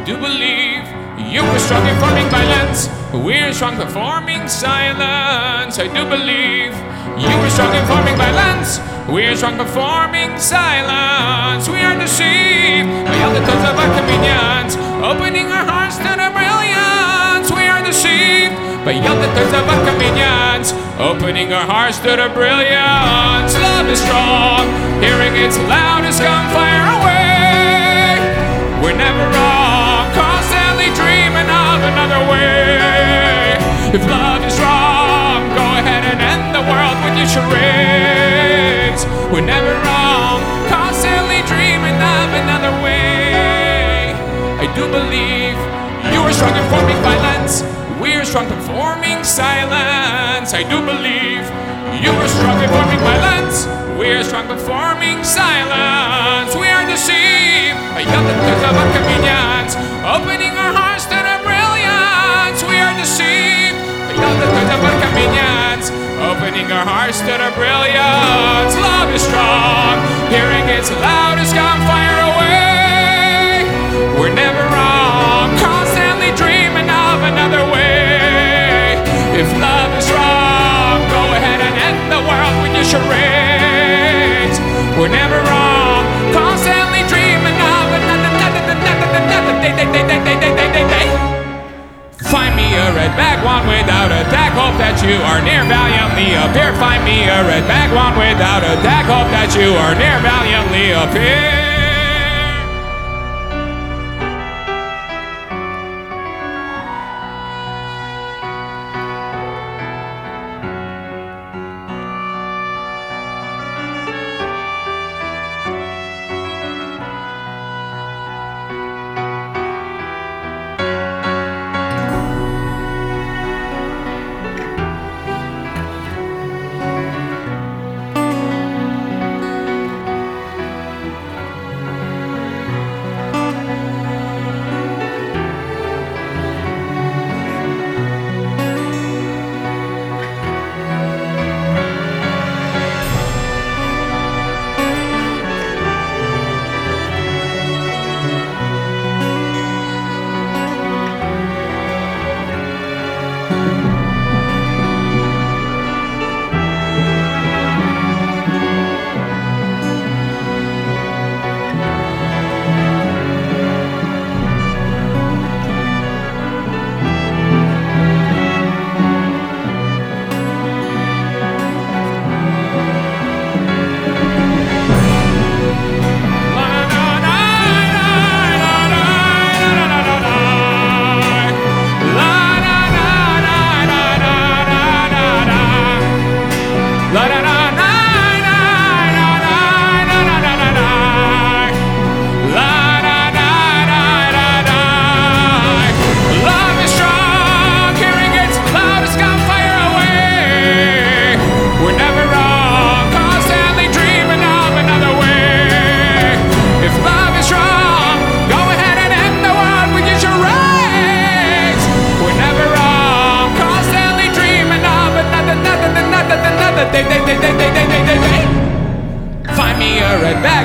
I do believe you were strong in forming violence. We're strong performing silence. I do believe you were strong in forming violence. We're strong performing silence. We are deceived by all the tons of inconvenience, opening our hearts to the brilliance. We are deceived by all the tons of inconvenience, opening our hearts to the brilliance. Love is strong, hearing its loudest gunfire away. If love is wrong, go ahead and end the world with your charades. We're never wrong, constantly dreaming of another way. I do believe you are strong in forming violence. We're strong performing silence. I do believe you are strong in forming violence. We're strong performing silence. Opening our hearts to the brilliance. Love is strong, hearing its loudest gunfire away. We're never wrong, constantly dreaming of another way. If love is wrong, go ahead and end the world with your charades. We're never wrong, you are near valiantly appear. Find me a red bag one without a tag. Hope that you are near valiantly appear.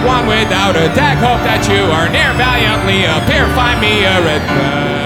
One without a tag. Hope that you are near valiantly appear. Find me a red bag.